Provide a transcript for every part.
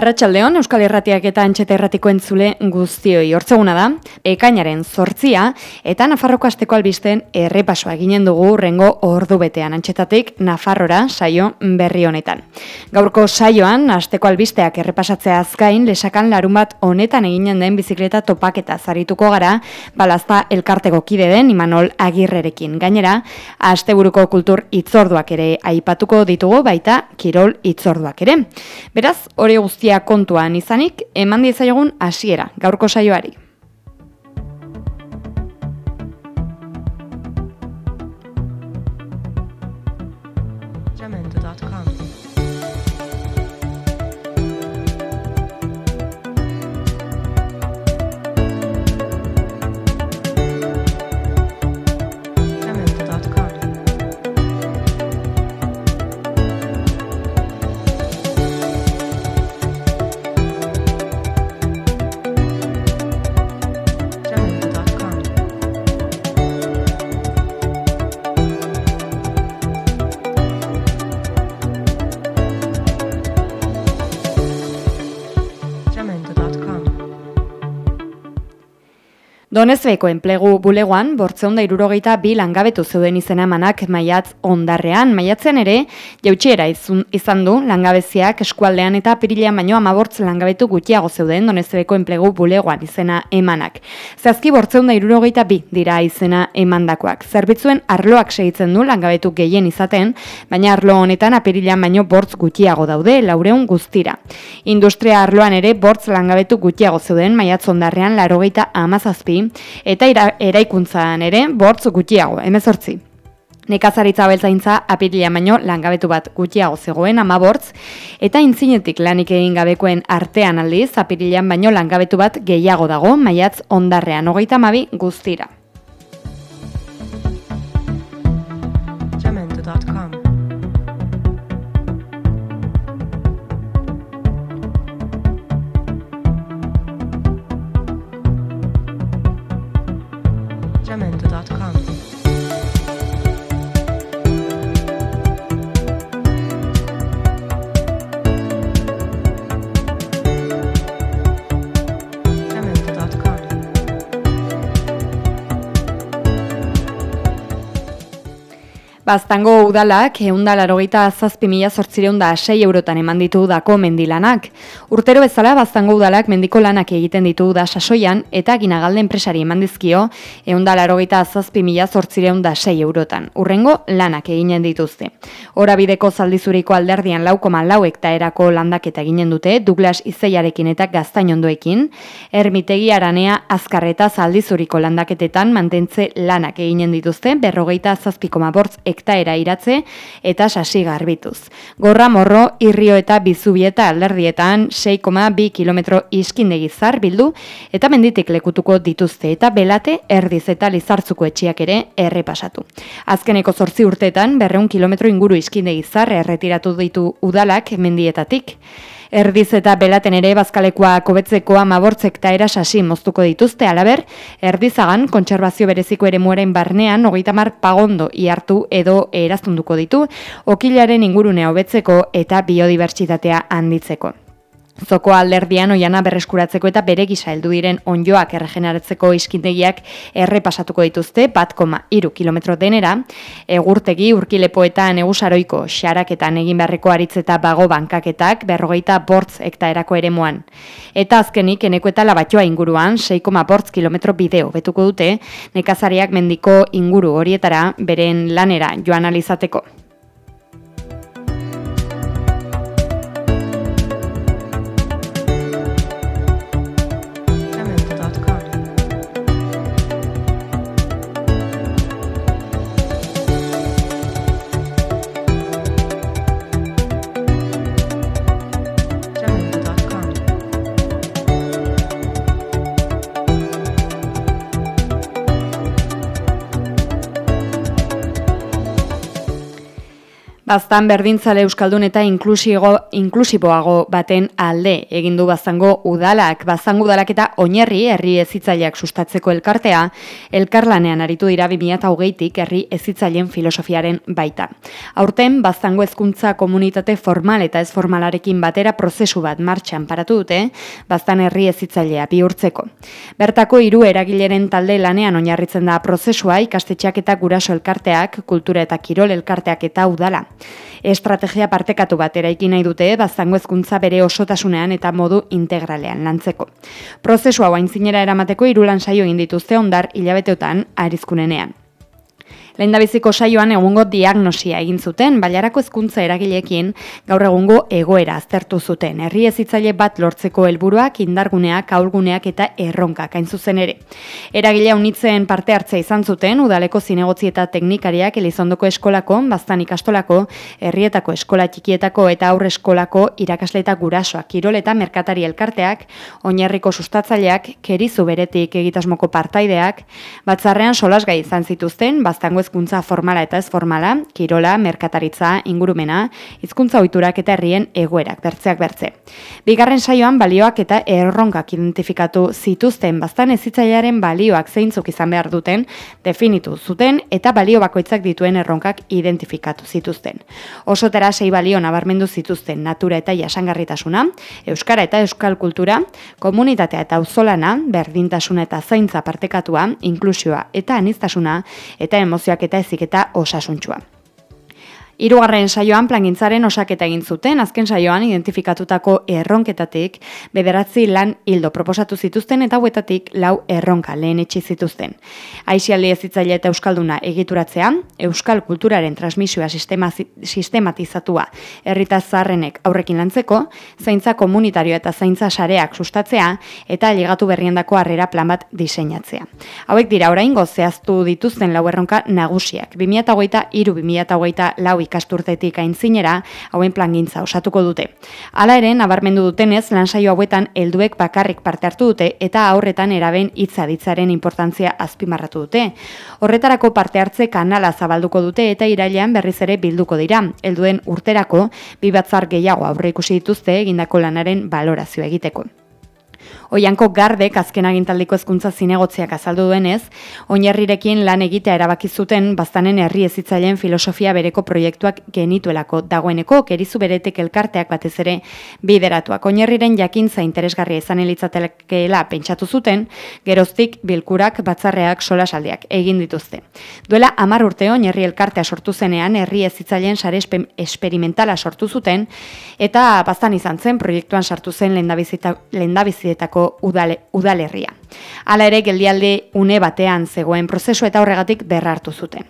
Arratxaldeon, Euskal Herratiak eta Antxeta Erratiko entzule guztioi. Hortzeguna da, ekainaren zortzia eta Nafarroko asteko albisten errepasoa ginen dugu rengo ordu betean. Antxetatik Nafarrora saio berri honetan. Gaurko saioan, asteko albisteak errepasatzea azkain, lesakan larun bat honetan eginen den bizikleta topaketa zarituko gara, balazta elkarteko kide den Imanol Agirrerekin. Gainera, asteburuko kultur itzorduak ere aipatuko ditugu baita kirol itzorduak ere. Beraz, hori guztia kontuan izanik, eman diezaiogun hasiera gaurko saioari. Donezbeko enplegu bulegoan, bortzeunda irurogeita bi langabetu zeuden izena manak maiatz ondarrean. Maiatzen ere, jautxiera izan du langabeziak eskualdean eta pirila baino amabortz langabetu gutxiago zeuden Donezbeko enplegu bulegoan izena emanak. Zazki bortzeunda irurogeita bi dira izena emandakoak. Zerbitzuen arloak segitzen du langabetu gehien izaten, baina arlo honetan apirila baino bortz gutxiago daude, laureun guztira. Industria arloan ere bortz langabetu gutxiago zeuden maiatz ondarrean larogeita amazazpi, eta eraikuntzan ere bortz gutxiago, emezortzi. Nekazaritza beltzaintza apirila baino langabetu bat gutxiago zegoen ama bortz, eta intzinetik lanik egin gabekoen artean aldiz apirilan baino langabetu bat gehiago dago maiatz ondarrean, hogeita mabi guztira. Baztango udalak eunda larogeita azazpi mila sortzireunda sei eurotan eman ditu dako mendilanak. Urtero bezala Baztango udalak mendiko lanak egiten ditu da sasoian eta ginagalde enpresari eman dizkio eunda larogeita azazpi mila sortzireunda sei eurotan. Urrengo lanak eginen dituzte. Hora bideko zaldizuriko alderdian laukoma lau erako landaketa eginen dute Douglas Izeiarekin eta gaztain ondoekin. Ermitegi aranea azkarreta zaldizuriko landaketetan mantentze lanak eginen dituzte berrogeita azazpikoma bortz hektaera iratze eta sasi garbituz. Gorra morro, irrio eta bizubieta alderdietan 6,2 kilometro iskindegi zar bildu eta menditik lekutuko dituzte eta belate erdiz eta lizartzuko etxiak ere errepasatu. Azkeneko zortzi urteetan berreun kilometro inguru iskindegi zar erretiratu ditu udalak mendietatik. Erdiz eta belaten ere bazkalekoa kobetzeko amabortzek eta erasasi moztuko dituzte alaber, erdizagan kontserbazio bereziko ere mueren barnean hogeita pagondo iartu edo eraztunduko ditu, okilaren ingurunea hobetzeko eta biodibertsitatea handitzeko. Zoko alderdian oiana berreskuratzeko eta bere gisa heldu diren onjoak erregeneratzeko iskindegiak errepasatuko dituzte, bat koma iru kilometro denera, egurtegi urkilepoetan egusaroiko xaraketan egin beharreko aritzeta bago bankaketak berrogeita bortz ektaerako ere moan. Eta azkenik, eneko eta labatxoa inguruan, 6,4 bortz kilometro bideo betuko dute, nekazariak mendiko inguru horietara beren lanera joan alizateko. Baztan berdintzale euskaldun eta inklusiboago baten alde egin du bazango udalak, bazango udalak eta oinherri herri ezitzaileak sustatzeko elkartea, elkarlanean aritu dira 2008tik herri ezitzaileen filosofiaren baita. Aurten bazango hezkuntza komunitate formal eta ez formalarekin batera prozesu bat martxan paratu dute, baztan herri ezitzailea bihurtzeko. Bertako hiru eragileren talde lanean oinarritzen da prozesua ikastetxeak eta guraso elkarteak, kultura eta kirol elkarteak eta udala. Estrategia partekatu bat eraiki nahi dute bazango hezkuntza bere osotasunean eta modu integralean lantzeko. Prozesu hau aintzinera eramateko irulan saio egin dituzte ondar hilabeteotan arizkunenean. Lehendabiziko saioan egungo diagnosia egin zuten, bailarako hezkuntza eragileekin gaur egungo egoera aztertu zuten. Herri ezitzaile bat lortzeko helburuak, indarguneak, aurguneak eta erronkak hain zuzen ere. Eragilea unitzen parte hartzea izan zuten, udaleko zinegotzi eta teknikariak Elizondoko eskolako, bastan ikastolako, herrietako eskola txikietako eta aurre eskolako irakasle eta gurasoak, kirol eta merkatari elkarteak, oinarriko sustatzaileak, kerizu beretik egitasmoko partaideak, batzarrean solasgai izan zituzten, bastango hizkuntza formala eta ez formala, kirola, merkataritza, ingurumena, hizkuntza ohiturak eta herrien egoerak bertzeak bertze. Bigarren saioan balioak eta erronkak identifikatu zituzten baztan ezitzailearen balioak zeintzuk izan behar duten definitu zuten eta balio bakoitzak dituen erronkak identifikatu zituzten. Osotera sei balio nabarmendu zituzten natura eta jasangarritasuna, euskara eta euskal kultura, komunitatea eta auzolana, berdintasuna eta zaintza partekatua, inklusioa eta anistasuna eta emozioak eta ezik eta osasuntsua. Hirugarren saioan plangintzaren osaketa egin zuten, azken saioan identifikatutako erronketatik bederatzi lan hildo proposatu zituzten eta huetatik lau erronka lehen etxi zituzten. Aixialdi ezitzaile eta euskalduna egituratzea, euskal kulturaren transmisioa sistema, sistematizatua herrita zarrenek aurrekin lantzeko, zaintza komunitarioa eta zaintza sareak sustatzea eta ligatu berriendako harrera plan bat diseinatzea. Hauek dira orain zehaztu dituzten lau erronka nagusiak. 2008 iru 2008 lau ikasturtetik aintzinera hauen plangintza osatuko dute. Hala ere, nabarmendu dutenez, lansaio hauetan helduek bakarrik parte hartu dute eta aurretan eraben hitza ditzaren importantzia azpimarratu dute. Horretarako parte hartze kanala zabalduko dute eta irailean berriz ere bilduko dira. Helduen urterako bi batzar gehiago aurre ikusi dituzte egindako lanaren balorazio egiteko. Oianko gardek azken agintaldiko hezkuntza zinegotziak azaldu duenez, oinarrirekin lan egitea erabaki zuten baztanen herri ezitzaileen filosofia bereko proiektuak genituelako dagoeneko kerizu beretek elkarteak batez ere bideratuak. Oinarriren jakintza interesgarria izan elitzatelekeela pentsatu zuten, geroztik bilkurak batzarreak solasaldiak egin dituzte. Duela amar urte oinarri elkartea sortu zenean herri ezitzaileen sare esperimentala sortu zuten eta baztan izan zen proiektuan sartu zen lendabizita Bizkaietako udale, udalerria. Hala ere geldialde une batean zegoen prozesu eta horregatik berrartu zuten.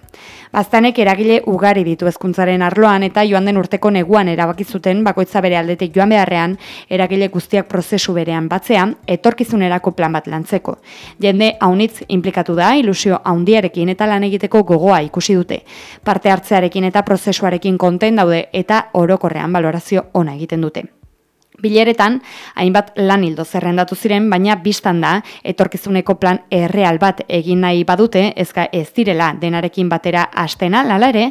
Baztanek eragile ugari ditu hezkuntzaren arloan eta joan den urteko neguan erabaki zuten bakoitza bere aldetik joan beharrean eragile guztiak prozesu berean batzea etorkizunerako plan bat lantzeko. Jende haunitz implikatu da ilusio haundiarekin eta lan egiteko gogoa ikusi dute. Parte hartzearekin eta prozesuarekin konten daude eta orokorrean balorazio ona egiten dute. Bileretan, hainbat lan hildo zerrendatu ziren, baina biztan da, etorkizuneko plan erreal bat egin nahi badute, ezka ez direla denarekin batera astena, lala ere,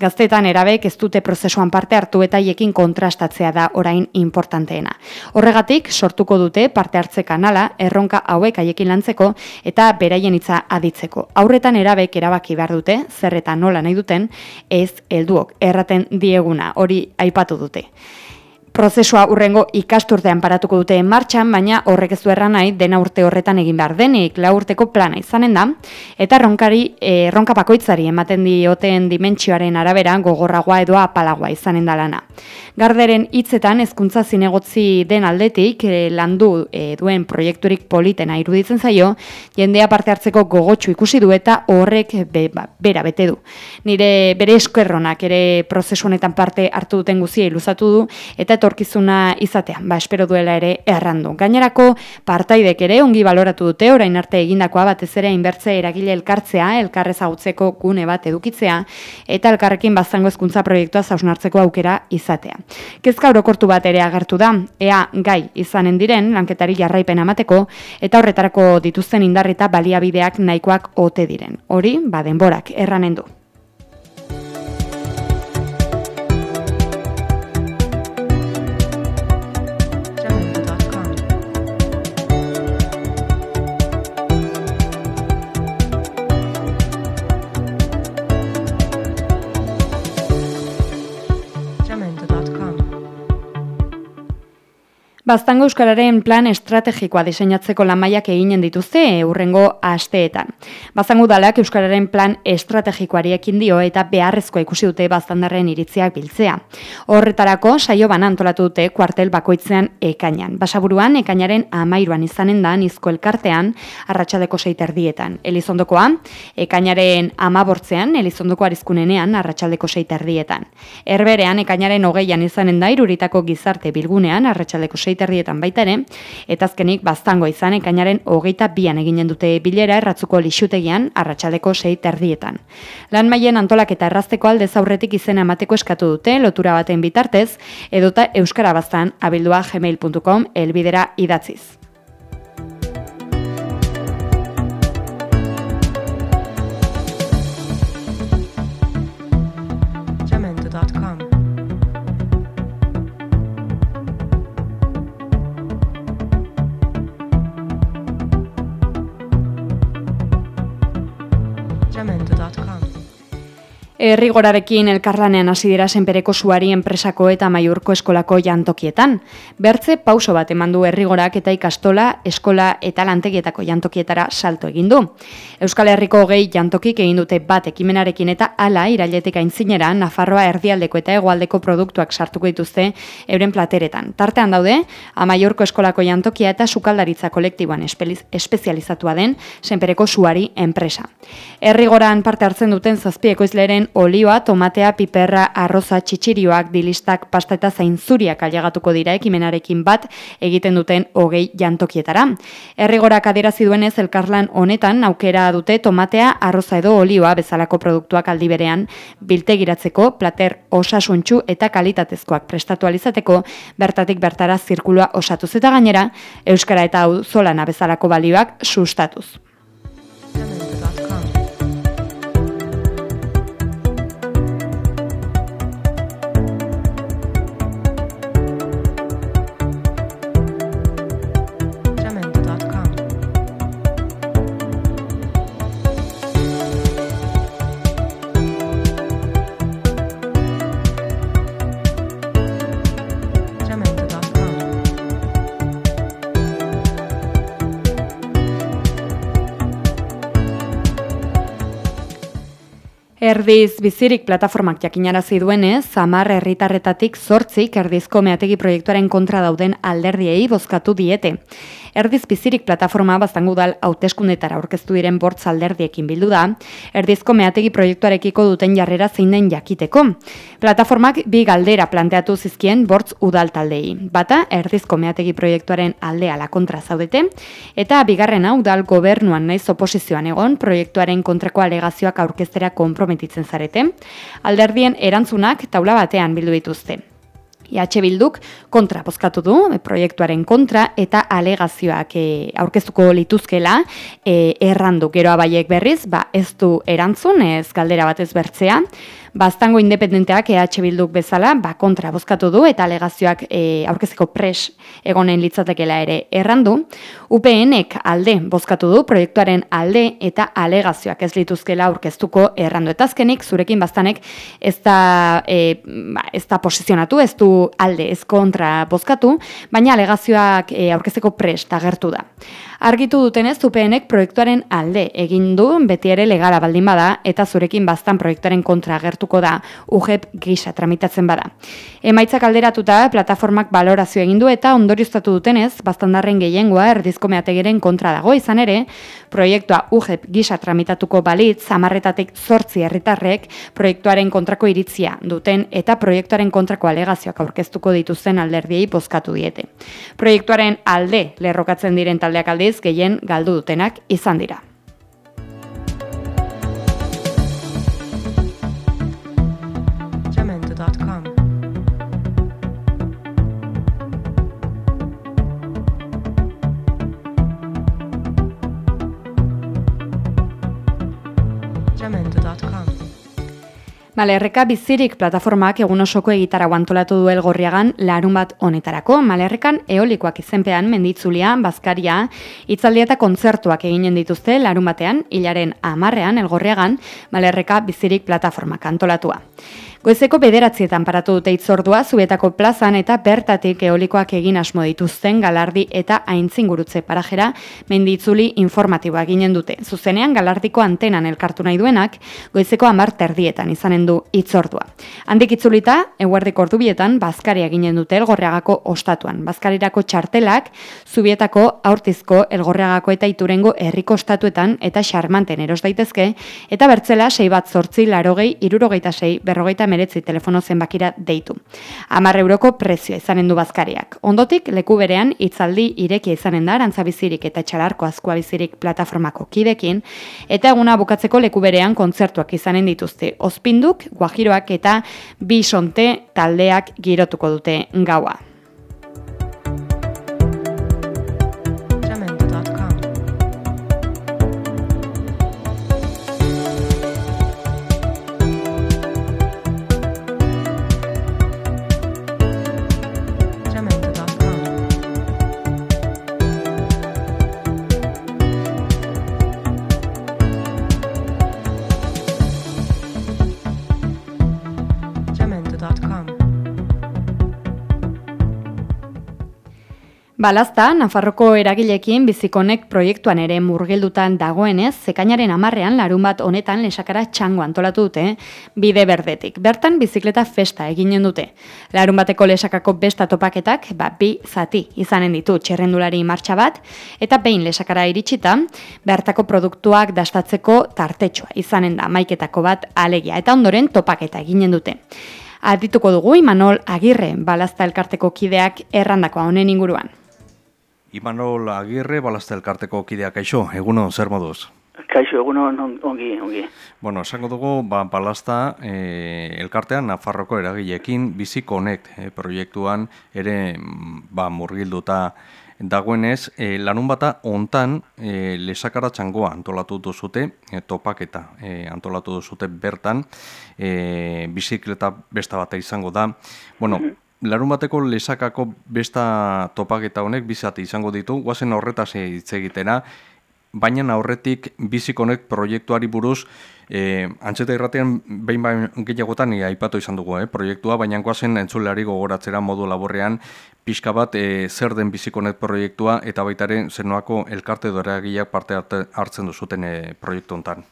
gaztetan erabek ez dute prozesuan parte hartu eta hiekin kontrastatzea da orain importanteena. Horregatik, sortuko dute parte hartze kanala, erronka hauek haiekin lantzeko eta beraien hitza aditzeko. Aurretan erabek erabaki behar dute, zerretan nola nahi duten, ez helduok erraten dieguna, hori aipatu dute. Prozesua urrengo ikasturtean paratuko dute martxan, baina horrek ez du erran nahi dena urte horretan egin behar denik, la urteko plana izanen da, eta ronkari, e, ronka pakoitzari ematen dioten dimentsioaren arabera gogorragoa edo apalagoa izanen da lana. Garderen hitzetan hezkuntza zinegotzi den aldetik e, landu e, duen proiekturik politena iruditzen zaio, jendea parte hartzeko gogotsu ikusi du eta horrek ba, bera bete du. Nire bere eskerronak ere prozesu honetan parte hartu duten guzia iluzatu du, eta etorkizuna izatea, ba espero duela ere errandu. Gainerako partaidek ere ongi baloratu dute orain arte egindakoa batez ere inbertze eragile elkartzea, elkarrezagutzeko gune bat edukitzea eta elkarrekin bazango hezkuntza proiektua zausnartzeko aukera izatea. Kezka orokortu bat ere agertu da, ea gai izanen diren lanketari jarraipen amateko eta horretarako dituzten indarrita baliabideak nahikoak ote diren. Hori, ba denborak erranen du. Baztango Euskararen plan estrategikoa diseinatzeko lanmaiak eginen dituzte urrengo asteetan. Baztango udalak Euskararen plan estrategikoari ekin dio eta beharrezkoa ikusi dute baztandarren iritziak biltzea. Horretarako saio ban antolatu dute kuartel bakoitzean ekainan. Basaburuan ekainaren amairuan izanen da nizko elkartean arratsaleko seiterdietan. Elizondokoa, ekainaren amabortzean, Elizondoko arizkunenean arratsaldeko seiterdietan. Erberean, ekainaren hogeian izanen da iruritako gizarte bilgunean arratsaldeko seiterdietan baita ere, eta azkenik baztango izan ekainaren hogeita bian eginen dute bilera erratzuko lixutegian arratsaleko seiterdietan. Lan maien antolak eta errazteko alde zaurretik izena emateko eskatu dute lotura baten bitartez, edota euskara baztan abildua gmail.com elbidera idatziz. Errigorarekin elkarlanean hasi dira senpereko suari enpresako eta maiurko eskolako jantokietan. Bertze pauso bat eman du errigorak eta ikastola, eskola eta lantegietako jantokietara salto egin du. Euskal Herriko gehi jantokik egin dute bat ekimenarekin eta hala irailetik aintzinera Nafarroa erdialdeko eta hegoaldeko produktuak sartuko dituzte euren plateretan. Tartean daude, amaiurko eskolako jantokia eta sukaldaritza kolektiboan espezializatua den senpereko suari enpresa. Errigoran parte hartzen duten zazpieko izleren olioa, tomatea, piperra, arroza, txitsirioak, dilistak, pasta eta zainzuriak ailegatuko dira ekimenarekin bat egiten duten hogei jantokietara. Errigorak adierazi duenez elkarlan honetan aukera dute tomatea, arroza edo olioa bezalako produktuak aldi berean biltegiratzeko plater osasuntxu eta kalitatezkoak prestatu alizateko bertatik bertara zirkulua osatuz eta gainera Euskara eta hau zolana bezalako balioak sustatuz. Erdiz bizirik plataformak jakinarazi duenez, Zamar herritarretatik zortzik erdizko meategi proiektuaren kontra dauden alderdiei bozkatu diete. Erdiz bizirik plataforma baztangudal hauteskundetara aurkeztu diren bortz alderdiekin bildu da, erdizko meategi proiektuarekiko duten jarrera zein den jakiteko. Plataformak bi galdera planteatu zizkien bortz udal taldei. Bata, erdizko meategi proiektuaren aldea la kontra zaudete, eta bigarrena udal gobernuan naiz oposizioan egon proiektuaren kontrako alegazioak aurkeztera komprometitzen zarete. Alderdien erantzunak taula batean bildu dituzte. IH Bilduk kontra bozkatu du, proiektuaren kontra, eta alegazioak e, aurkeztuko lituzkela, e, errandu gero abaiek berriz, ba, ez du erantzun, ez galdera batez bertzea, Baztango independenteak EH Bilduk bezala, ba, kontra bozkatu du eta alegazioak e, aurkezeko pres egonen litzatekela ere errandu. UPNek alde bozkatu du proiektuaren alde eta alegazioak ez lituzkela aurkeztuko errandu. Eta azkenik, zurekin baztanek ez da, e, ba, ez da posizionatu, ez du alde ez kontra bozkatu, baina alegazioak e, aurkezeko pres agertu da. Argitu dutenez UPNek proiektuaren alde egin du beti ere legala baldin bada eta zurekin baztan proiektuaren kontra agertuko da UGEP gisa tramitatzen bada. Emaitzak alderatuta plataformak balorazio egin du eta ondorioztatu dutenez baztandarren gehiengoa erdizko meategiren kontra dago izan ere, proiektua UGEP gisa tramitatuko balitz amarretatik zortzi herritarrek proiektuaren kontrako iritzia duten eta proiektuaren kontrako alegazioak aurkeztuko dituzten alderdiei bozkatu diete. Proiektuaren alde lerrokatzen diren taldeak aldiz gehien galdu dutenak izan dira. Malerreka bizirik plataformak egun osoko egitara guantolatu duel gorriagan larun bat honetarako. Malerrekan eolikoak izenpean menditzulia, bazkaria, itzaldia eta kontzertuak eginen dituzte larun batean, hilaren amarrean elgorriagan, malerreka bizirik plataformak antolatua. Goizeko bederatzietan paratu dute itzordua, zubietako plazan eta bertatik eolikoak egin asmo dituzten galardi eta aintzingurutze parajera menditzuli informatiboa ginen dute. Zuzenean galardiko antenan elkartu nahi duenak, goizeko amar terdietan izanen du itzordua. Handik itzulita, eguerdiko ordubietan, bazkaria ginen dute elgorreagako ostatuan. Bazkarirako txartelak, zubietako aurtizko elgorreagako eta iturengo herriko ostatuetan eta xarmanten eros daitezke, eta bertzela sei bat zortzi larogei, irurogeita sei, berrogeita meretzi telefono zenbakira deitu. Amar euroko prezioa izanen du bazkariak. Ondotik, leku berean, itzaldi irekia izanen da, arantzabizirik eta txalarko azkoa bizirik plataformako kidekin, eta eguna bukatzeko leku berean kontzertuak izanen dituzte. Ospinduk, guajiroak eta bisonte taldeak girotuko dute gaua. Balazta, Nafarroko eragilekin bizikonek proiektuan ere murgildutan dagoenez, zekainaren amarrean larun bat honetan lesakara txango antolatu dute, bide berdetik. Bertan, bizikleta festa eginen dute. Larun bateko lesakako besta topaketak, ba, bi zati izanen ditu txerrendulari martxa bat, eta behin lesakara iritsita, bertako produktuak dastatzeko tartetxoa izanen da maiketako bat alegia, eta ondoren topaketa eginen dute. Adituko dugu, Imanol Agirre, balazta elkarteko kideak errandakoa honen inguruan. Imanol Agirre, balazta elkarteko kideak, kaixo, eguno, zer moduz? Kaixo, eguno, ongi, ongi. Bueno, esango dugu, ba, balazta e, elkartean Nafarroko eragilekin Bizi Connect e, proiektuan ere ba, murgilduta dagoenez, e, lanun bata ontan e, lesakara txangoa antolatu duzute, e, topaketa e, antolatu duzute bertan, e, bizikleta besta bat izango da. Bueno, mhm larun bateko lesakako besta topaketa honek bizate izango ditu, guazen horretaz hitz egitena, baina aurretik bizikonek proiektuari buruz, e, antxeta irratean behin bain gehiagotan aipatu izan dugu, eh, proiektua, baina guazen entzuleari gogoratzera modu laborrean, pixka bat e, zer den bizikonek proiektua, eta baitaren zenoako elkarte doreagiak parte hartzen duzuten e, proiektu honetan.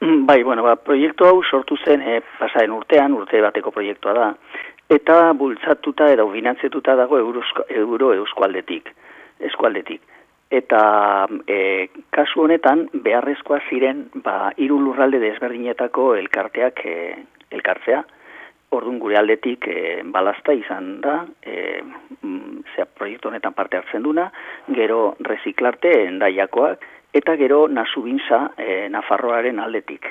Bai, bueno, ba, proiektu hau sortu zen e, pasaren urtean, urte bateko proiektua da, eta bultzatuta edo finantzietuta dago euro, euro euskualdetik, eskualdetik. Eta e, kasu honetan beharrezkoa ziren ba, iru lurralde desberdinetako elkarteak e, elkartzea. Orduan gure aldetik e, balazta izan da, e, mm, zera, proiektu honetan parte hartzen duna, gero reziklarte endaiakoak, eta gero nasubintza e, Nafarroaren aldetik.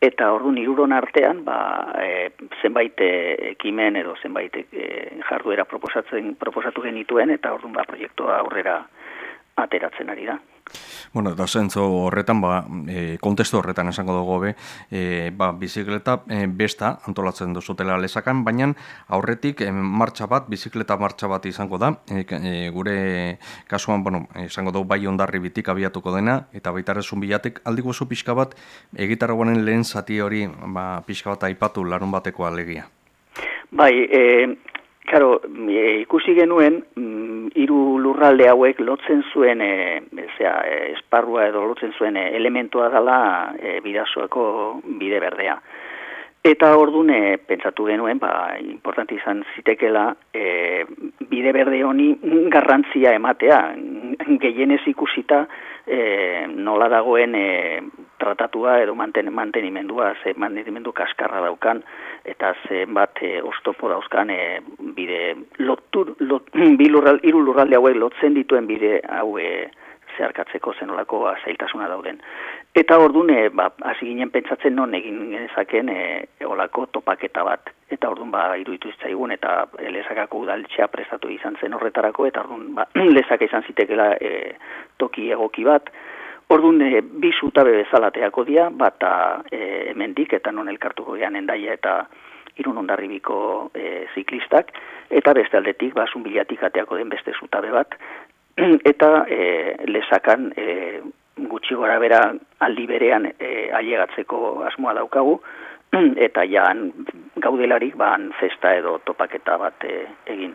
Eta orduan iruron artean, ba, e, zenbait e, ekimen edo zenbait e, jarduera proposatzen proposatu genituen eta orduan ba proiektua aurrera ateratzen ari da. Bueno, da zentzo horretan, ba, e, kontestu horretan esango dugu be, e, ba, bizikleta e, besta antolatzen duzutela lesakan, baina aurretik e, martxa bat, bizikleta martxa bat izango da, e, e, gure kasuan, bueno, esango dugu bai ondarri bitik abiatuko dena, eta baita rezun bilatek, aldi guzu pixka bat, egitarra lehen zati hori, ba, pixka bat aipatu larun bateko alegia. Bai, e, Karo, e, ikusi genuen, mm, hiru lurralde hauek lotzen zuen, e, zera, e, esparrua edo lotzen zuen e, elementua dela e, bidazoeko bide berdea. Eta orduan e, pentsatu genuen, ba, importanti izan zitekela, e, bide berde honi garrantzia ematea, gehienez ikusita, e, nola dagoen e, tratatua edo manten, mantenimendua, ze mantenimendu kaskarra daukan, eta zenbat e, ostopo dauzkan e, bide lotur, lot, bi lurral, iru lurralde hauek lotzen dituen bide hau e, zeharkatzeko zenolako zailtasuna dauden. Eta orduan, e, ba, hasi ginen pentsatzen non egin genezaken e, olako topaketa bat. Eta orduan, ba, iruditu zaigun eta lezakako udaltxea prestatu izan zen horretarako, eta orduan, ba, lezaka izan zitekela e, toki egoki bat, Orduan, e, bi zutabe bezalateako dia, bata e, hemendik eta non elkartuko gean endaia eta irun ondarribiko e, ziklistak, eta beste aldetik, basun bilatik ateako den beste zutabe bat, eta e, lesakan e, gutxi gora bera aldi berean e, ailegatzeko asmoa daukagu, eta jan gaudelarik ba, festa edo topaketa bat egin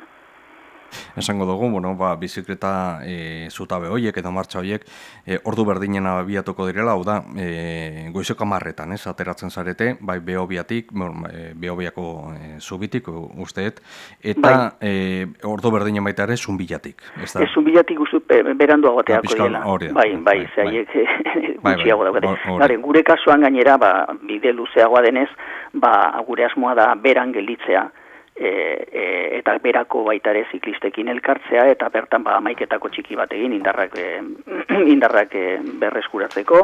esango dugu, bueno, ba, bizikleta e, zutabe horiek eta martxa horiek e, ordu berdinen abiatuko direla, hau da, e, goizeko marretan, ez, ateratzen zarete, bai behobiatik, e, behobiako e, zubitik, usteet, eta bai. e, ordu berdinen baita ere, zunbilatik. Ez da? E, zunbilatik uste berandu agoteako dira. Bai, bai, bai, zaiek bai, gutxiago bai, daukate. Gure kasuan gainera, ba, bide luzeagoa denez, ba, gure asmoa da beran gelditzea, e, e, eta berako baita ere ziklistekin elkartzea eta bertan ba amaiketako txiki bat egin indarrak e, indarrak e, berreskuratzeko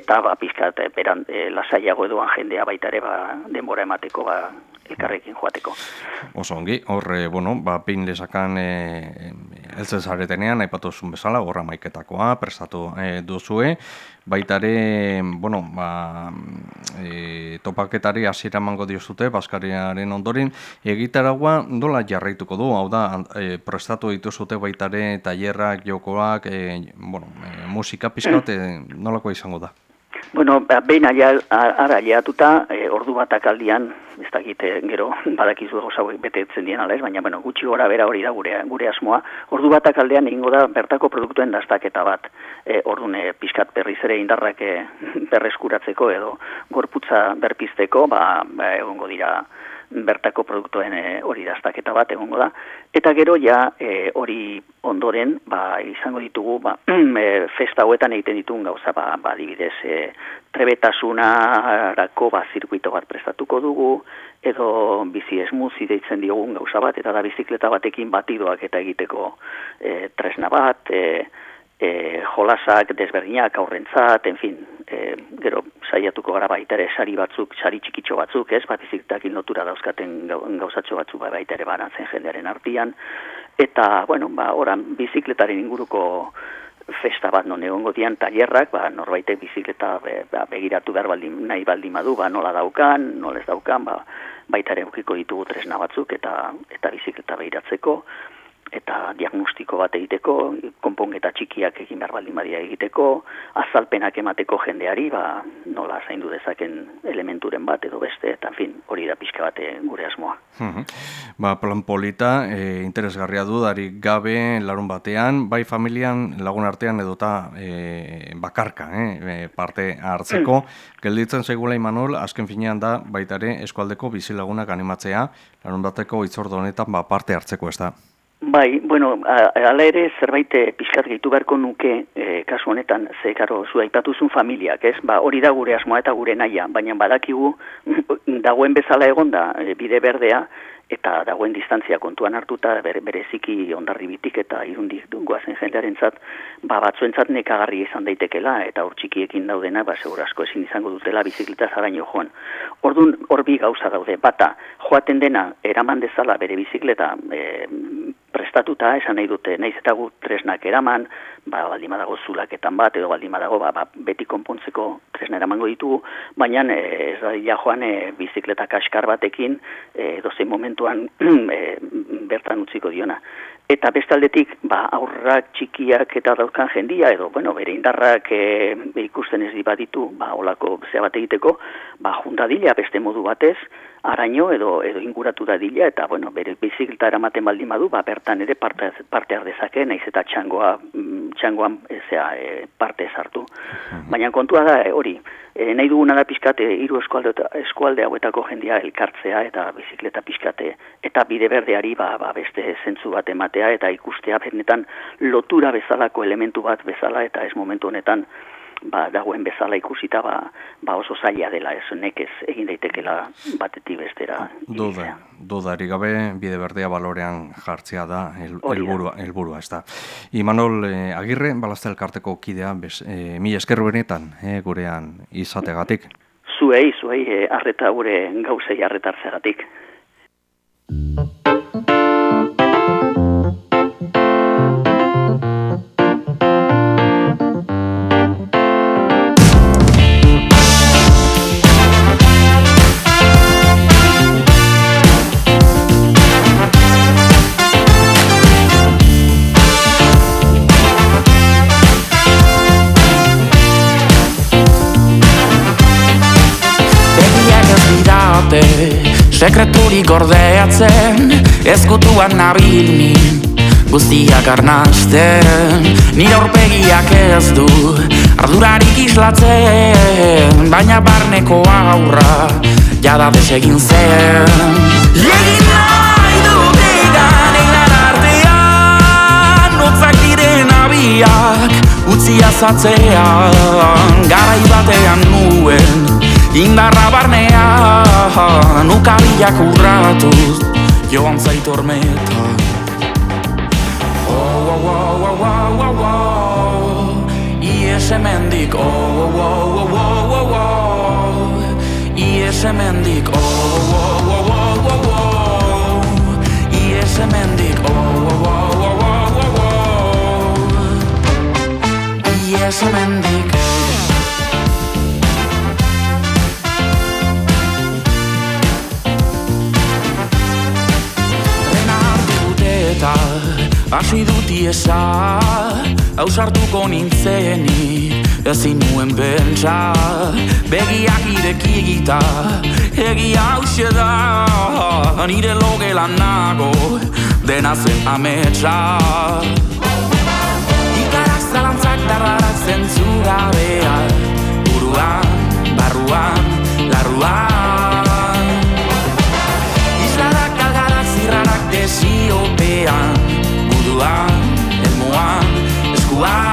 eta ba pizkat e, beran e, lasaiago edoan jendea baita ere ba denbora emateko ba elkarrekin joateko. Oso ongi, hor, bueno, ba, pin lesakan e, eltzen zaretenean, aipatuzun bezala, horra maiketakoa, prestatu e, duzue, baitare, bueno, ba, e, topaketari hasiera mango diozute, Baskariaren ondorin, egitaragua dola jarraituko du, hau da, e, prestatu dituzute baitare, tailerrak, jokoak, e, bueno, e, musika pizkat, e, nolako izango da? Bueno, ba, behin ara aliatuta, e, ordu batak aldian, ez dakit, gero, badakizu dago zauek betetzen dien ala ez, baina, bueno, gutxi gora bera hori da gure, gure asmoa, ordu batak aldean egingo da bertako produktuen dastaketa bat, e, ordune pixkat berriz ere indarrak e, berreskuratzeko edo gorputza berpizteko, ba, ba egongo dira, bertako produktuen e, hori dastaketa bat egongo da. Eta gero ja e, hori ondoren ba, izango ditugu ba, e, festa hauetan egiten ditugun gauza ba, ba dibidez e, trebetasunarako ba, zirkuito bat prestatuko dugu edo bizi esmuzi deitzen diogun gauza bat eta da bizikleta batekin batidoak eta egiteko e, tresna bat e, e, jolasak desberdinak aurrentzat, en fin, e, gero saiatuko gara baita ere sari batzuk, sari txikitxo batzuk, ez, bat biziktakin lotura dauzkaten gauzatxo batzuk ba, baita ere banatzen jendearen artian, eta, bueno, ba, oran, bizikletaren inguruko festa bat non egongo dian tailerrak, ba, norbaitek bizikleta be, ba, begiratu behar baldin, nahi baldin badu, ba, nola daukan, nola ez daukan, ba, baita ere ditugu tresna batzuk eta eta bizikleta behiratzeko, eta diagnostiko bat egiteko, konpongeta txikiak egin behar baldin badia egiteko, azalpenak emateko jendeari, ba, nola zaindu dezaken elementuren bat edo beste, eta fin, hori da pixka bate gure asmoa. ba, plan polita, e, interesgarria du, dari gabe larun batean, bai familian lagun artean edota e, bakarka, e, parte hartzeko, gelditzen zaigula Imanol, azken finean da, baitare eskualdeko bizilagunak animatzea, larun bateko itzordo honetan ba, parte hartzeko ez da. Bai, bueno, ala ere zerbait eh, pixkat gehitu beharko nuke e, kasu honetan, ze karo, zu aipatuzun familiak, ez? Ba, hori da gure asmoa eta gure naia, baina badakigu dagoen bezala egonda e, bide berdea, eta dagoen distantzia kontuan hartuta bere, bereziki ondarribitik eta irundik zen jendearen zat, ba, batzuentzat nekagarri izan daitekela eta hor txikiekin daudena, ba, asko ezin izango dutela biziklita zaraino joan. Ordun hor bi gauza daude, bata, joaten dena eraman dezala bere bizikleta e, prestatuta, esan nahi dute, naiz eta gut tresnak eraman, ba, baldima dago zulaketan bat, edo baldima dago, ba, ba, beti konpontzeko tresna eramango ditugu, baina e, ez da ja joan e, bizikleta kaskar batekin, e, dozein momentuan e, bertan utziko diona. Eta bestaldetik, ba, aurrak txikiak eta daukan jendia, edo, bueno, bere indarrak e, ikusten ez baditu, ba, olako zea bat egiteko, ba, juntadila beste modu batez, araño edo edo inguratu da dila eta bueno, bere bizikleta eramaten baldin badu, ba bertan ere parte parte har dezake, naiz eta txangoa mm, txangoan ezea e, parte sartu. Baina kontua da hori, e, nahi duguna da pizkate hiru eskualde eskualde hauetako jendia elkartzea eta bizikleta pizkate eta bide berdeari ba, ba beste zentzu bat ematea eta ikustea benetan lotura bezalako elementu bat bezala eta ez momentu honetan ba, dagoen bezala ikusita ba, ba oso zaila dela ez nekez egin daitekela batetik bestera. Duda, dudari gabe bide berdea balorean jartzea da helburua el, helburua ez da. Imanol eh, Agirre, balazte elkarteko kidea, bez, eh, mi eskerru benetan eh, gurean izategatik. Zuei, zuei, eh, arreta gure gauzei arretartzegatik. Gordeatzen ezkutuan nabilni guztiak arnazten nire aurpegiak ez du ardurarik islatzen baina barneko aurra jada desegin zen. Egin nahi dut egan egin artean notzak diren abiak utzi azatzean garai batean nuen indarra barnean ukabilak urratuz joan zaitormeta oh, oh, oh, oh, oh, oh, oh. Ies emendik oh, oh, oh, oh, oh, oh, oh. Ies emendik oh, oh, oh, oh, oh, oh. Ies emendik oh, oh, oh, oh, oh, oh, oh. Ies emendik eta hasi dut iesa hausartuko nintzenik ezin nuen bentsa begiak ireki egita egi hause da. Nire logelan nago dena zen ametsa. Ikarak zalantzak darrarak zentzura behar. Buruan, barruan, larruan zirrarak desiopean Guduan, elmoan, eskuan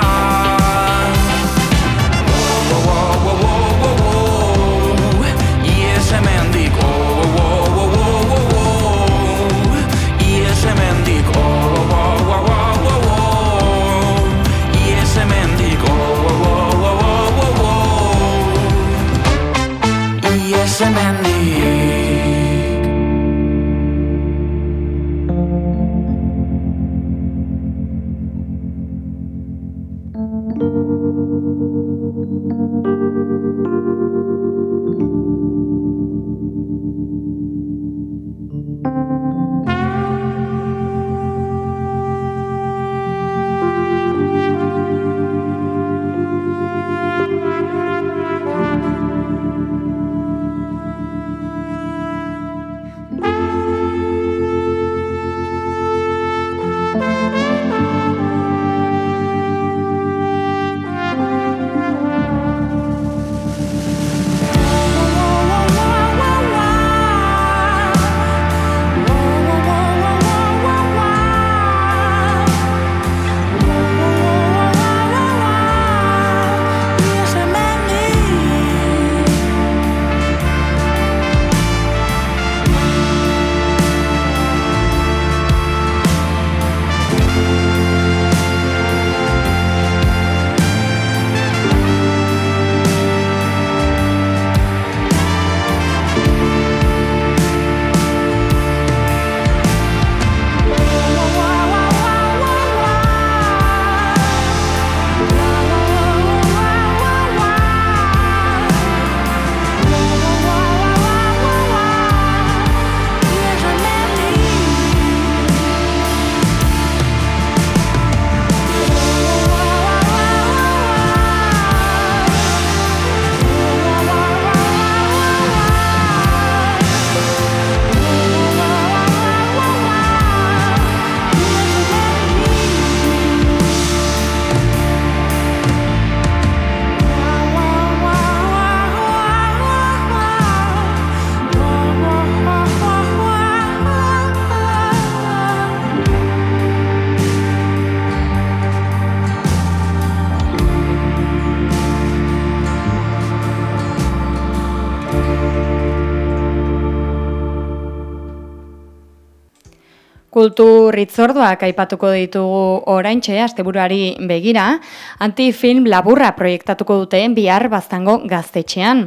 Kultur itzorduak aipatuko ditugu oraintxe asteburuari begira, antifilm laburra proiektatuko dute bihar baztango gaztetxean.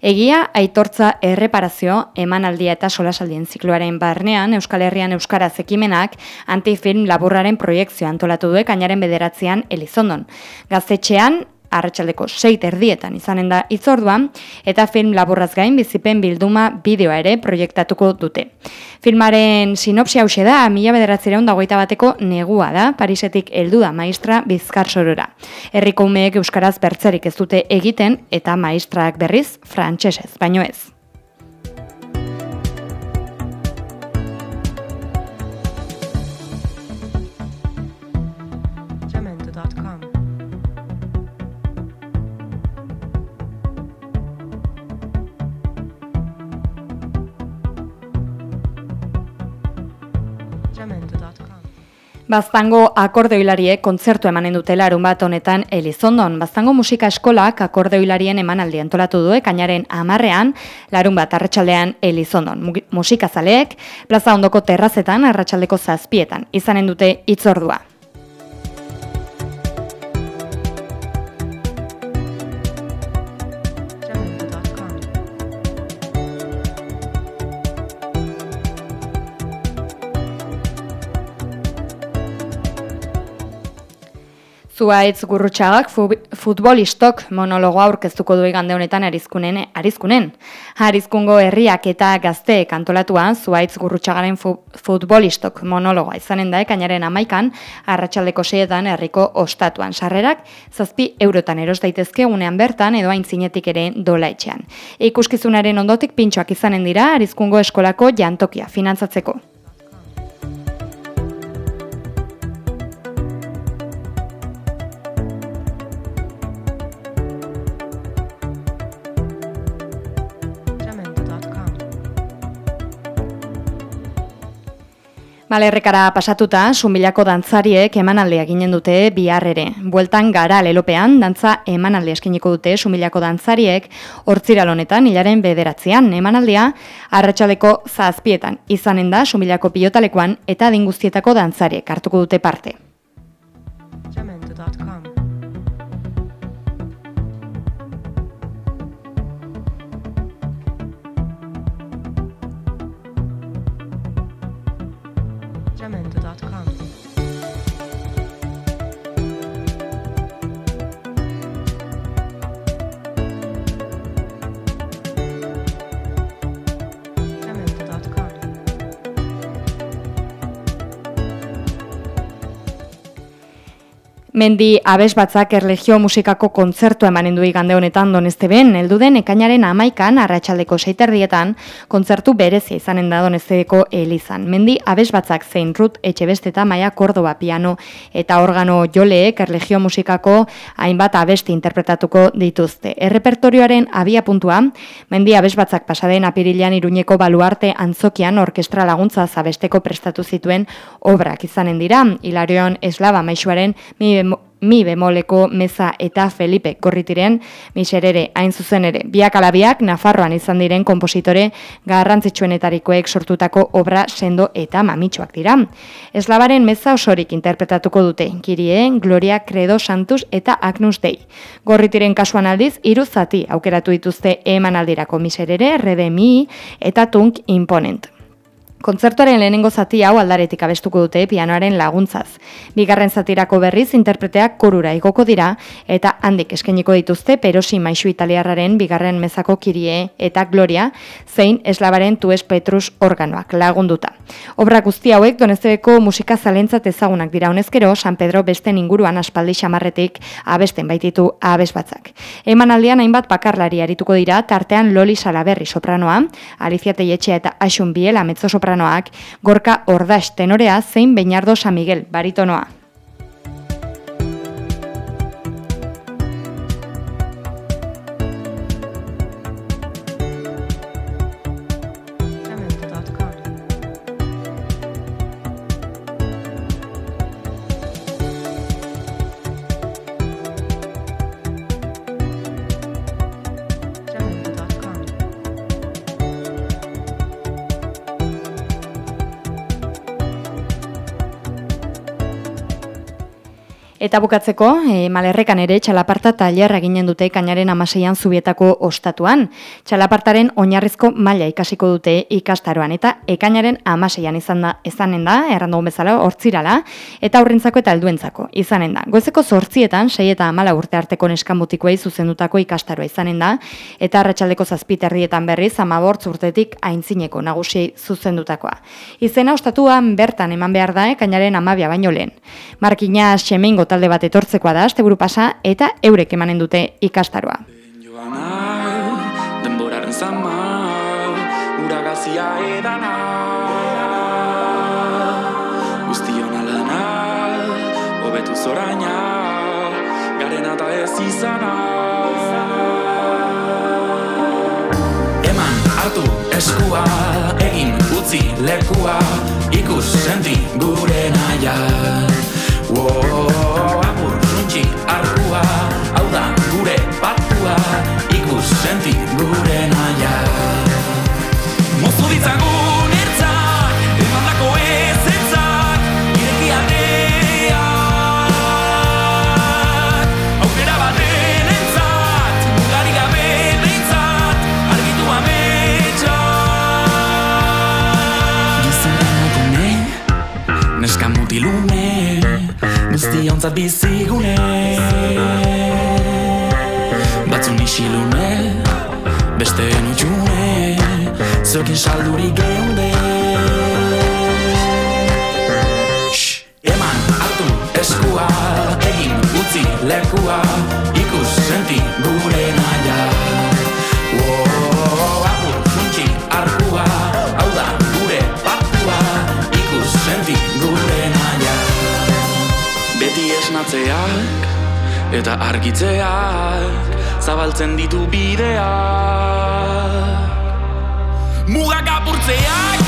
Egia aitortza erreparazio emanaldia eta solasaldien zikloaren barnean Euskal Herrian Euskaraz ekimenak antifilm laburraren proiektzio antolatu duek ainaren bederatzean Elizondon. Gaztetxean arratsaldeko seit erdietan izanen da itzorduan, eta film laburraz gain bizipen bilduma bideoa ere proiektatuko dute. Filmaren sinopsia hause da, mila bederatzireun dagoita bateko negua da, Parisetik heldu da maistra bizkar sorora. Herriko umeek euskaraz bertzerik ez dute egiten, eta maistrak berriz frantsesez baino ez. Baztango akordeoilariek kontzertu emanen dute larun bat honetan Elizondon. Baztango musika eskolak akordeoilarien emanaldi antolatu du ekainaren amarrean larun bat arratsaldean Elizondon. Musika zaleek, plaza ondoko terrazetan arratsaldeko zazpietan izanen dute itzordua. Zuaitz gurrutxagak futbolistok monologoa aurkeztuko du igande honetan arizkunen, arizkunen. Arizkungo herriak eta gazte kantolatuan Zuaitz gurrutxagaren futbolistok monologoa izanen da ekainaren amaikan arratsaldeko seietan herriko ostatuan. Sarrerak zazpi eurotan eros daitezke unean bertan edo hain zinetik ere dola etxean. Ikuskizunaren ondotik pintxoak izanen dira arizkungo eskolako jantokia finantzatzeko. Malerrekara pasatuta, sumilako dantzariek emanaldea ginen dute bihar ere. Bueltan gara lelopean, dantza emanalde eskiniko dute sumilako dantzariek, hortziral honetan, hilaren bederatzean emanaldea, arratsaleko zazpietan, izanen da sumilako pilotalekoan eta dinguztietako dantzariek hartuko dute parte. Mendi abes batzak erlegio musikako kontzertu emanen du igande honetan donesteben, heldu den ekainaren amaikan arratsaldeko seiterdietan kontzertu berezia izanen da donestebeko elizan. Mendi abes batzak zein rut etxe eta maia kordoba piano eta organo joleek erlegio musikako hainbat abesti interpretatuko dituzte. Errepertorioaren abia puntua, mendi abes batzak pasaden apirilean iruñeko baluarte antzokian orkestra laguntza zabesteko prestatu zituen obrak izanen dira. Hilarion eslaba maixuaren mi mi bemoleko meza eta Felipe korritiren miserere hain zuzen ere. Biak alabiak Nafarroan izan diren kompositore garrantzitsuenetarikoek sortutako obra sendo eta mamitsuak dira. Eslabaren meza osorik interpretatuko dute, kirien, Gloria, Credo, Santus eta Agnus Dei. Gorritiren kasuan aldiz, iru zati aukeratu dituzte eman aldirako miserere, Redemi eta Tunk Imponent. Kontzertuaren lehenengo zati hau aldaretik abestuko dute pianoaren laguntzaz. Bigarren zatirako berriz interpreteak korura igoko dira eta handik eskeniko dituzte perosi maixu italiarraren bigarren mezako kirie eta gloria zein eslabaren tues petrus organoak lagunduta. Obra guzti hauek doneztebeko musika zalentzat ezagunak dira honezkero San Pedro beste inguruan aspaldi xamarretik abesten baititu abes batzak. Eman aldean hainbat bakarlari arituko dira tartean Loli Salaberri sopranoa, Alicia Teietxea eta Asun Biela mezzo sopranoak, Gorka Ordax tenorea zein Beñardo San Miguel baritonoa. Eta bukatzeko, e, malerrekan ere txalaparta tailerra ginen dute kainaren amaseian zubietako ostatuan. Txalapartaren oinarrizko maila ikasiko dute ikastaroan eta ekainaren amaseian izan da, izanen da, errandu bezala, hortzirala, eta aurrintzako eta alduentzako izanen da. Goezeko zortzietan, sei eta amala urte arteko neskambutikoei zuzendutako ikastaroa izanen da, eta arratsaldeko zazpiterrietan berriz, amabortz urtetik aintzineko nagusi zuzendutakoa. Izena ostatuan bertan eman behar da, ekainaren amabia baino lehen. Markina xemengo talde bat etortzekoa da, azte pasa, eta eurek emanen dute ikastaroa. Denboraren zama, uragazia edana, hobetu zoraina, garen ez izana. Eman, hartu, eskua, egin, utz utzi lekua ikus senti gure naia Wow, apur suntxi arkua hau da gure patua ikus senti gure naia. Mozu ditzagun ertzak, ireki ateak Aukera baten entzat, mugari gabe behintzat, argitu ametsak Gizona gune, neska mutilune, guztionzat bizigune. Batzun isilune, beste utxune, zokin saldurik geunde. Shh, Eman hartu eskua, egin utzi lekua, ikus senti gure naia esnatzeak eta argitzeak zabaltzen ditu bideak. Mugak apurtzeak,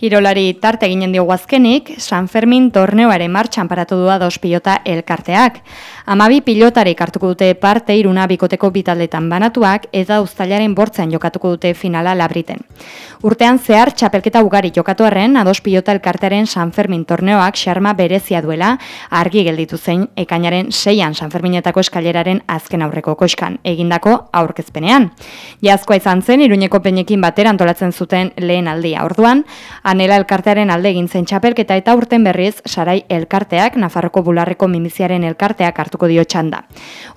Kirolari tarte ginen diogu azkenik, San Fermin torneoaren martxan paratu dua dos pilota elkarteak. Amabi pilotari hartuko dute parte iruna bikoteko bitaldetan banatuak eta uztailaren bortzean jokatuko dute finala labriten. Urtean zehar txapelketa ugari jokatu arren, ados pilota elkartearen San Fermin torneoak xarma berezia duela, argi gelditu zein ekainaren seian San Ferminetako eskaileraren azken aurreko koiskan, egindako aurkezpenean. Jazkoa izan zen, iruñeko penekin batera antolatzen zuten lehen aldia. Orduan, Anela elkartearen alde egin zen txapelketa eta urten berriz sarai elkarteak, Nafarroko bularreko mimiziaren elkarteak hartuko dio txanda.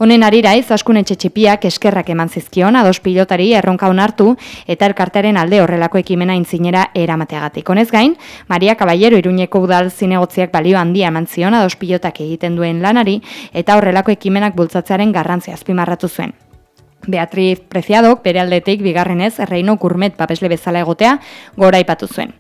Honen arira izaskun etxetxipiak eskerrak eman zizkion, ados pilotari erronka onartu eta elkartearen alde horrelako ekimena intzinera eramateagatik. Honez gain, Maria Caballero iruñeko udal zinegotziak balio handia eman zion ados pilotak egiten duen lanari eta horrelako ekimenak bultzatzearen garrantzia azpimarratu zuen. Beatriz Preciadok bere aldetik bigarrenez Reino Gourmet papesle bezala egotea gora aipatu zuen.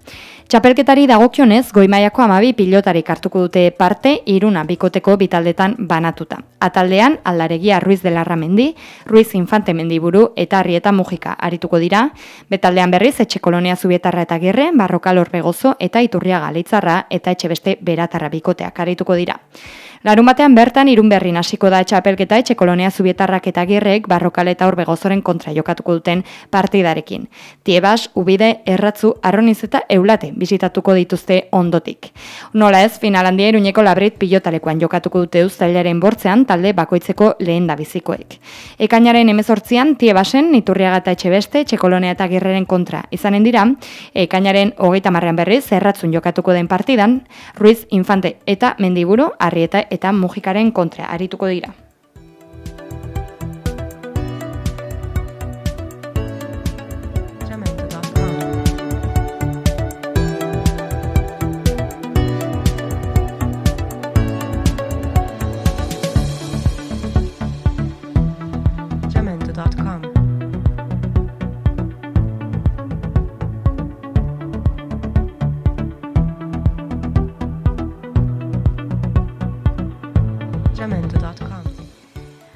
Txapelketari dagokionez, goimaiako amabi pilotarik hartuko dute parte iruna bikoteko bitaldetan banatuta. Ataldean, aldaregia Ruiz de Larramendi, Ruiz Infante Mendiburu eta Arrieta Mujika arituko dira, betaldean berriz etxe kolonia zubietarra eta gerre, barrokal orbegozo eta iturria galitzarra eta etxe beste beratarra bikoteak arituko dira. Larun batean bertan irun berrin hasiko da txapelketa etxe kolonia zubietarrak eta girrek barrokal eta urbegozoren kontra jokatuko duten partidarekin. Tiebas, Ubide, Erratzu, Arroniz eta Eulate bisitatuko dituzte ondotik. Nola ez, final handia iruñeko labrit pilotalekoan jokatuko dute uztailaren bortzean talde bakoitzeko lehen da bizikoek. Ekainaren emezortzian, Tiebasen, Iturriaga eta Etxebeste, Txekolonia eta Girreren kontra izanen dira, ekainaren hogeita marrean berriz, erratzun jokatuko den partidan, Ruiz Infante eta Mendiburu, Arrieta eta Mujikaren kontra arituko dira.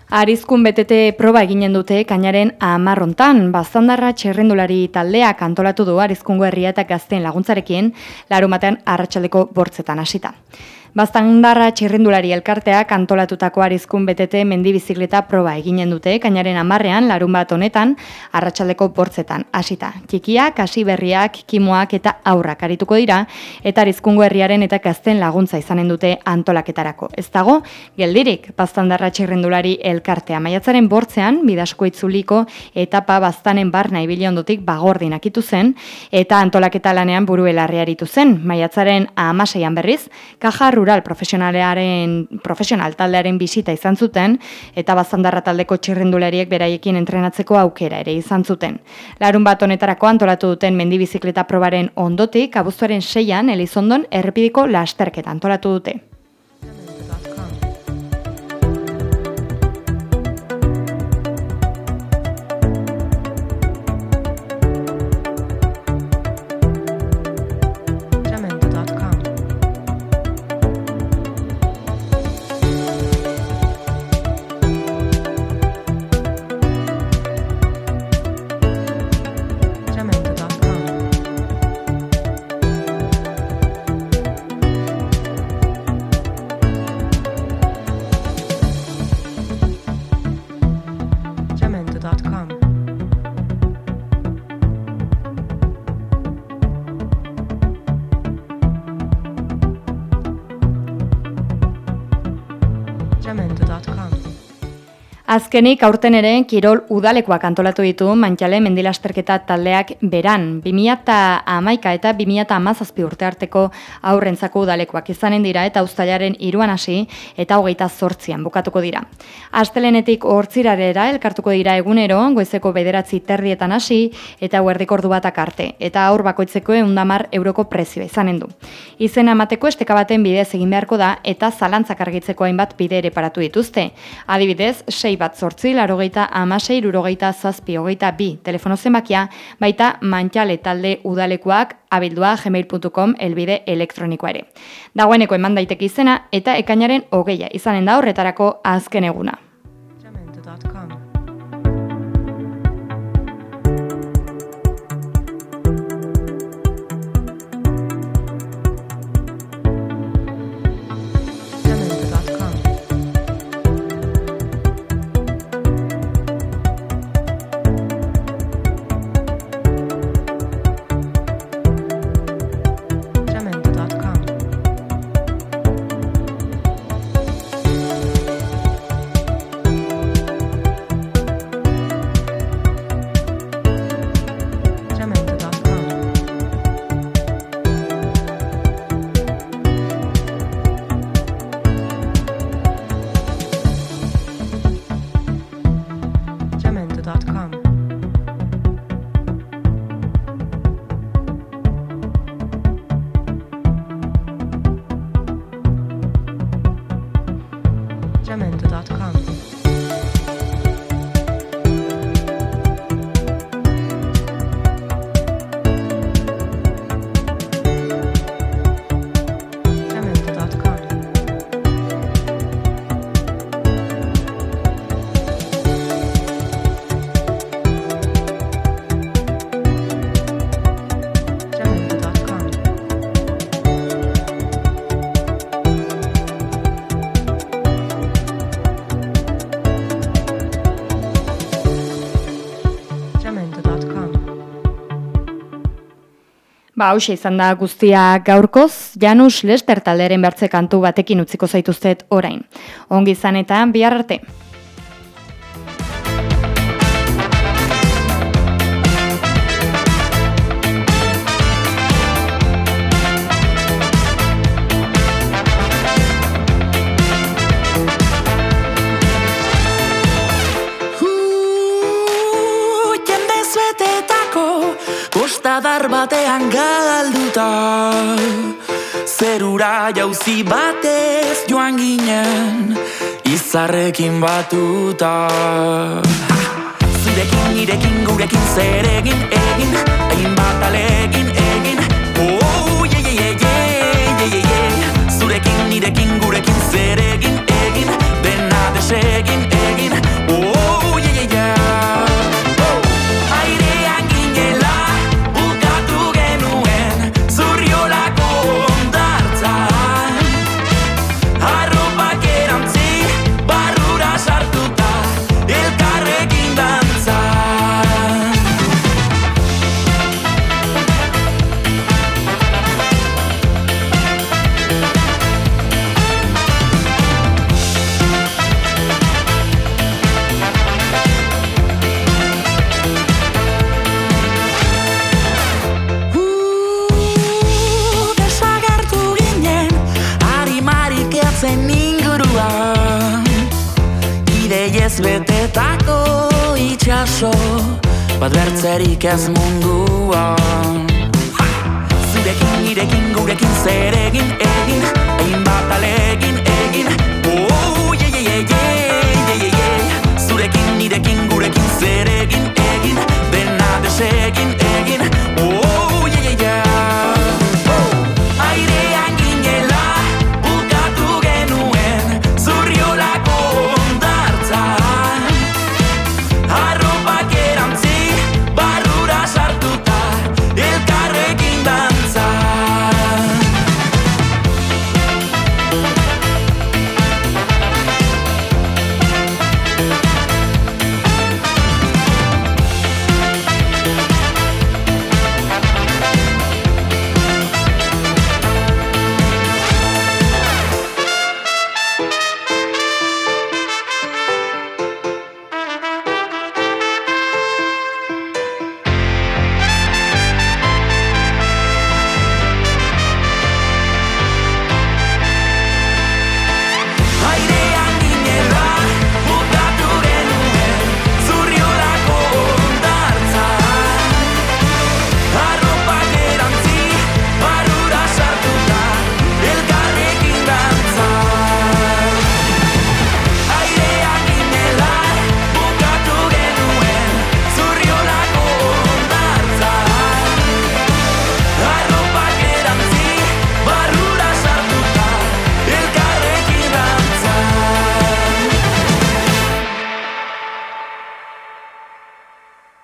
Arizkun betete proba eginen dute kainaren amarrontan, baztandarra txerrendulari taldeak antolatu du Arizkungo herria eta gazten laguntzarekin, larumatean arratsaldeko bortzetan hasita. Baztandarra txirrindulari elkarteak antolatutako arizkun betete mendibizikleta proba eginen dute, kainaren amarrean, larun bat honetan, arratsaldeko bortzetan hasita. Txikiak, hasi berriak, kimoak eta aurrak arituko dira, eta arizkungo herriaren eta gazten laguntza izanen dute antolaketarako. Ez dago, geldirik, baztandarra txirrindulari elkartea. Maiatzaren bortzean, bidasko itzuliko etapa baztanen barna ibili ondotik bagordin akitu zen, eta antolaketa lanean buruelarri aritu zen. Maiatzaren amaseian berriz, kaja rural profesionalearen profesional taldearen bisita izan zuten eta bazandarra taldeko txirrendulariek beraiekin entrenatzeko aukera ere izan zuten. Larun bat honetarako antolatu duten mendibizikleta probaren ondotik, abuztuaren seian, Elizondon, errepidiko lasterketa antolatu dute. Azkenik aurten ere Kirol udalekoak antolatu ditu Mantxale mendilasterketa taldeak beran. 2011 eta 2017 urte arteko aurrentzako udalekoak izanen dira eta uztailaren iruan hasi eta hogeita zortzian bukatuko dira. Astelenetik hortzirarera elkartuko dira egunero, goizeko bederatzi terrietan hasi eta huerdik ordu batak arte, eta aur bakoitzeko eundamar euroko prezioa izanen du. Izena emateko esteka baten bidez egin beharko da eta zalantzak argitzeko hainbat bide ere paratu dituzte. Adibidez, sei bat zortzi, larogeita amasei, rurogeita zazpi, hogeita bi telefono zenbakia, baita mantxale talde udalekuak abildua gmail.com elbide elektronikoa ere. Dagoeneko eman daiteke izena eta ekainaren hogeia izanen da horretarako azken eguna. Ba, hause izan da guztia gaurkoz, Janus Lester talderen bertze kantu batekin utziko zaituztet orain. Ongi izan eta bihar arte. Kostadar batean galduta. Zerura jauzi batez joan ginen Izarrekin batuta. Zurekin, nirekin, gurekin zer egin, egin Hainbat alegin, egin. Oh, ye, ye, ye, ye, ye, ye, ye Zurekin, nirekin, gurekin zer egin, egin Dena desegin, egin bat bertzerik ez mundua Zurekin, irekin, gurekin, zer egin, egin Egin bat alegin, egin Oh, ye ye ye ye. yeah, yeah. Zurekin, irekin, gurekin, zer egin